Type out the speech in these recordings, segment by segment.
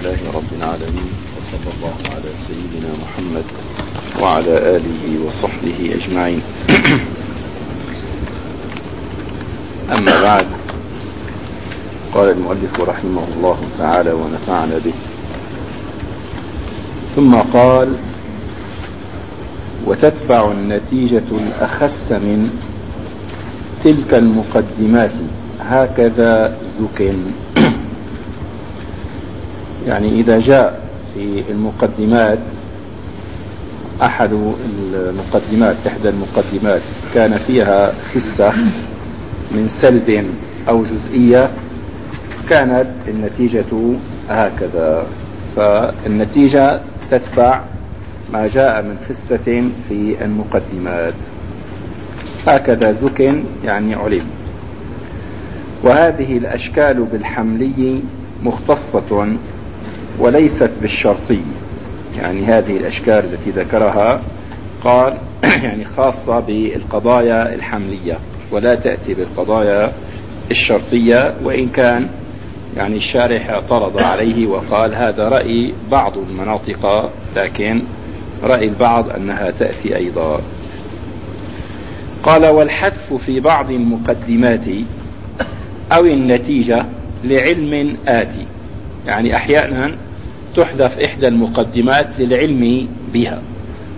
لله رب العالمين وصلى الله على سيدنا محمد وعلى آله وصحبه أجمعين. أما بعد قال المؤلف رحمه الله تعالى ونفعنا به. ثم قال وتتبع النتيجة الأخس من تلك المقدمات هكذا زك يعني إذا جاء في المقدمات أحد المقدمات إحدى المقدمات كان فيها خسة من سلب أو جزئية كانت النتيجة هكذا. فالنتيجة تتبع ما جاء من خسة في المقدمات. هكذا زك يعني علم. وهذه الأشكال بالحملي مختصة وليست بالشرطي يعني هذه الأشكال التي ذكرها قال يعني خاصة بالقضايا الحملية ولا تأتي بالقضايا الشرطية وإن كان يعني الشارح اعترض عليه وقال هذا رأي بعض المناطق لكن رأي البعض أنها تأتي أيضا. قال والحذف في بعض المقدمات أو النتيجة لعلم آتي. يعني أحيانا تحذف إحدى المقدمات للعلم بها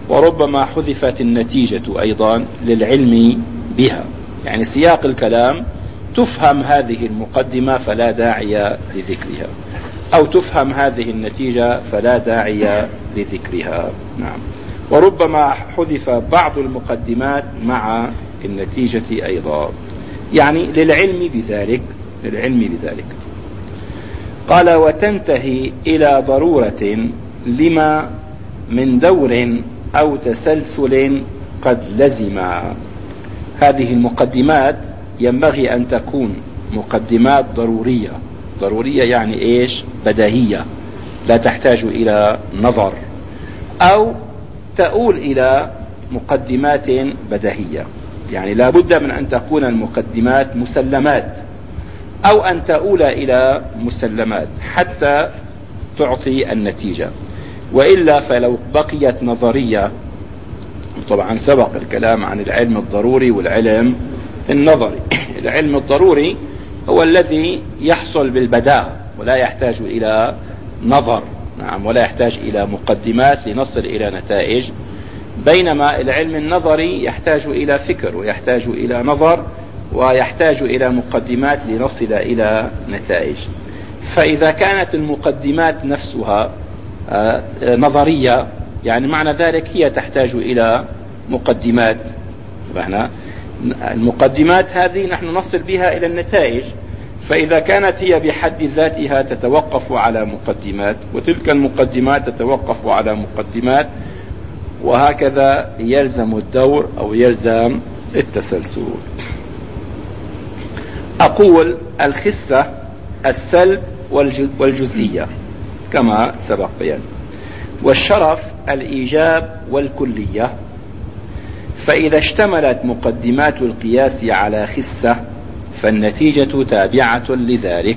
وربما حذفت النتيجة أيضا للعلم بها. يعني سياق الكلام تفهم هذه المقدمة فلا داعي لذكرها أو تفهم هذه النتيجة فلا داعي لذكرها. نعم. وربما حذف بعض المقدمات مع النتيجة أيضا. يعني للعلم بذلك للعلم بذلك. قال وتنتهي إلى ضرورة لما من دور أو تسلسل قد لزم. هذه المقدمات ينبغي أن تكون مقدمات ضرورية. ضرورية يعني إيش؟ بديهية. لا تحتاج إلى نظر. أو تؤول إلى مقدمات بديهية. يعني لا بد من أن تكون المقدمات مسلمات. أو أن تؤول إلى مسلمات حتى تعطي النتيجة. وإلا فلو بقيت نظرية طبعا سبق الكلام عن العلم الضروري والعلم النظري. العلم الضروري هو الذي يحصل بالبداهة ولا يحتاج إلى نظر نعم ولا يحتاج إلى مقدمات لنصل إلى نتائج. بينما العلم النظري يحتاج إلى فكر ويحتاج إلى نظر ويحتاج إلى مقدمات لنصل إلى نتائج. فإذا كانت المقدمات نفسها آه، نظرية يعني معنى ذلك هي تحتاج إلى مقدمات. المقدمات هذه نحن نصل بها إلى النتائج. فإذا كانت هي بحد ذاتها تتوقف على مقدمات وتلك المقدمات تتوقف على مقدمات وهكذا يلزم الدور أو يلزم التسلسل. أقول الخسة السلب والجزئية كما سبق بيان. والشرف الإيجاب والكلية. فإذا اشتملت مقدمات القياس على خسة فالنتيجة تابعة لذلك.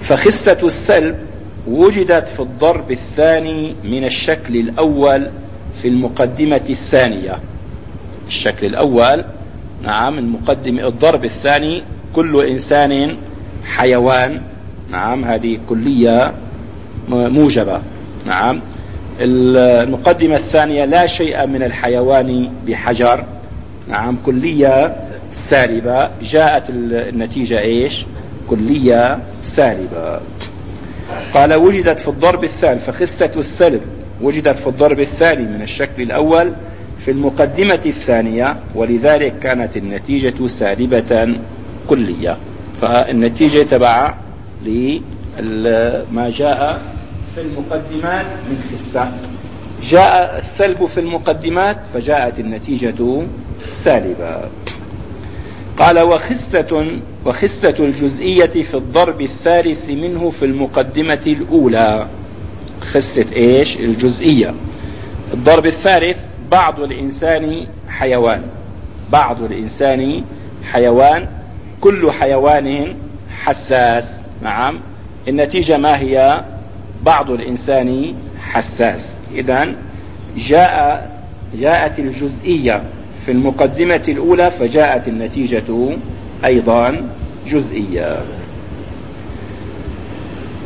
فخسة السلب وجدت في الضرب الثاني من الشكل الأول في المقدمة الثانية. الشكل الأول نعم المقدم الضرب الثاني كل إنسان حيوان. نعم هذه كلية موجبة. نعم المقدمة الثانية لا شيء من الحيوان بحجر. نعم كلية سالبة. جاءت النتيجة إيش؟ كلية سالبة. قال وجدت في الضرب الثاني فخسة السلب. وجدت في الضرب الثاني من الشكل الأول في المقدمة الثانية ولذلك كانت النتيجة سالبة كلية. فالنتيجة تبع لما جاء في المقدمات من خسة جاء السلب في المقدمات فجاءت النتيجة سالبة. قال وخسة وخسة الجزئية في الضرب الثالث منه في المقدمة الأولى. خسة إيش؟ الجزئية. الضرب الثالث بعض الإنسان حيوان. بعض الإنسان حيوان كل حيوان حساس. نعم. النتيجة ما هي؟ بعض الإنسان حساس. إذا جاء جاءت الجزئية في المقدمة الأولى فجاءت النتيجة أيضا جزئية.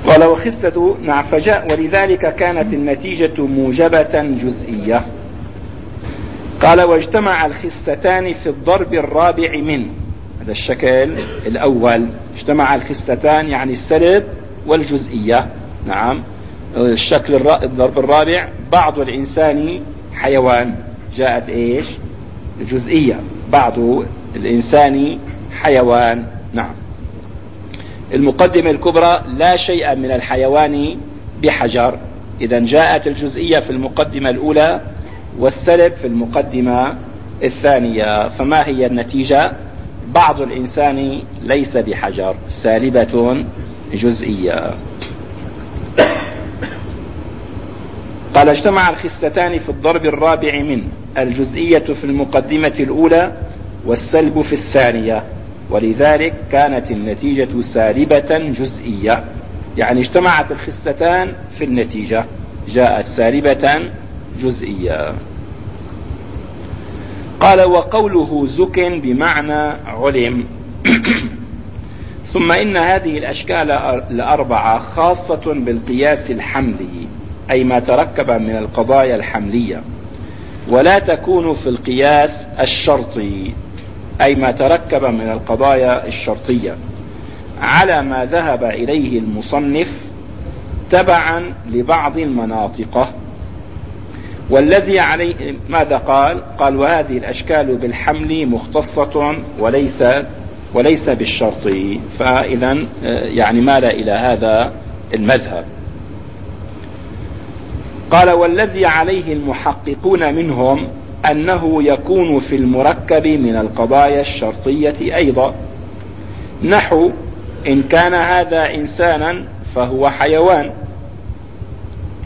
قال وخسة نعم فجاء ولذلك كانت النتيجة موجبة جزئية. قال واجتمع الخستان في الضرب الرابع من. هذا الشكل الأول. اجتمع الخستان يعني السلب والجزئية. نعم. الشكل الضرب الرابع. بعض الإنسان حيوان. جاءت إيش؟ جزئية. بعض الإنسان حيوان. نعم. المقدمة الكبرى لا شيء من الحيوان بحجر. إذا جاءت الجزئية في المقدمة الأولى والسلب في المقدمة الثانية فما هي النتيجة؟ بعض الإنسان ليس بحجر سالبة جزئية. قال اجتمع الخستان في الضرب الرابع من الجزئية في المقدمة الأولى والسلب في الثانية. ولذلك كانت النتيجة سالبة جزئية. يعني اجتمعت الخستان في النتيجة جاءت سالبة جزئية. قال وقوله زك بمعنى علم. ثم إن هذه الأشكال الأربعة خاصة بالقياس الحملي أي ما تركب من القضايا الحملية. ولا تكون في القياس الشرطي أي ما تركب من القضايا الشرطية. على ما ذهب إليه المصنف تبعا لبعض المناطق والذي عليه ماذا قال؟ قال وهذه الأشكال بالحمل مختصة وليس وليس بالشرط. فإذا يعني مال إلى هذا المذهب. قال والذي عليه المحققون منهم أنه يكون في المركب من القضايا الشرطية أيضا. نحو إن كان هذا إنسانا فهو حيوان.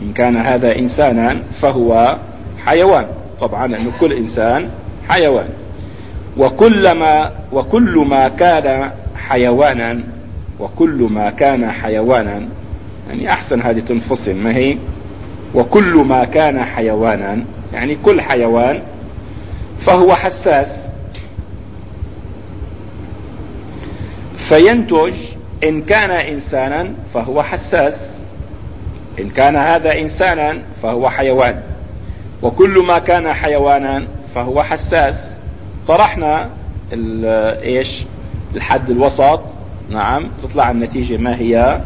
إن كان هذا إنسانا فهو حيوان. طبعا لأن كل إنسان حيوان. وكلما وكل ما كان حيوانا وكل ما كان حيوانا. يعني أحسن هذه تنفصل ما هي؟ وكل ما كان حيوانا. يعني كل حيوان فهو حساس. فينتج إن كان إنسانا فهو حساس. إن كان هذا إنسانا فهو حيوان. وكل ما كان حيوانا فهو حساس. طرحنا إيش؟ الحد الوسط. نعم تطلع النتيجة ما هي؟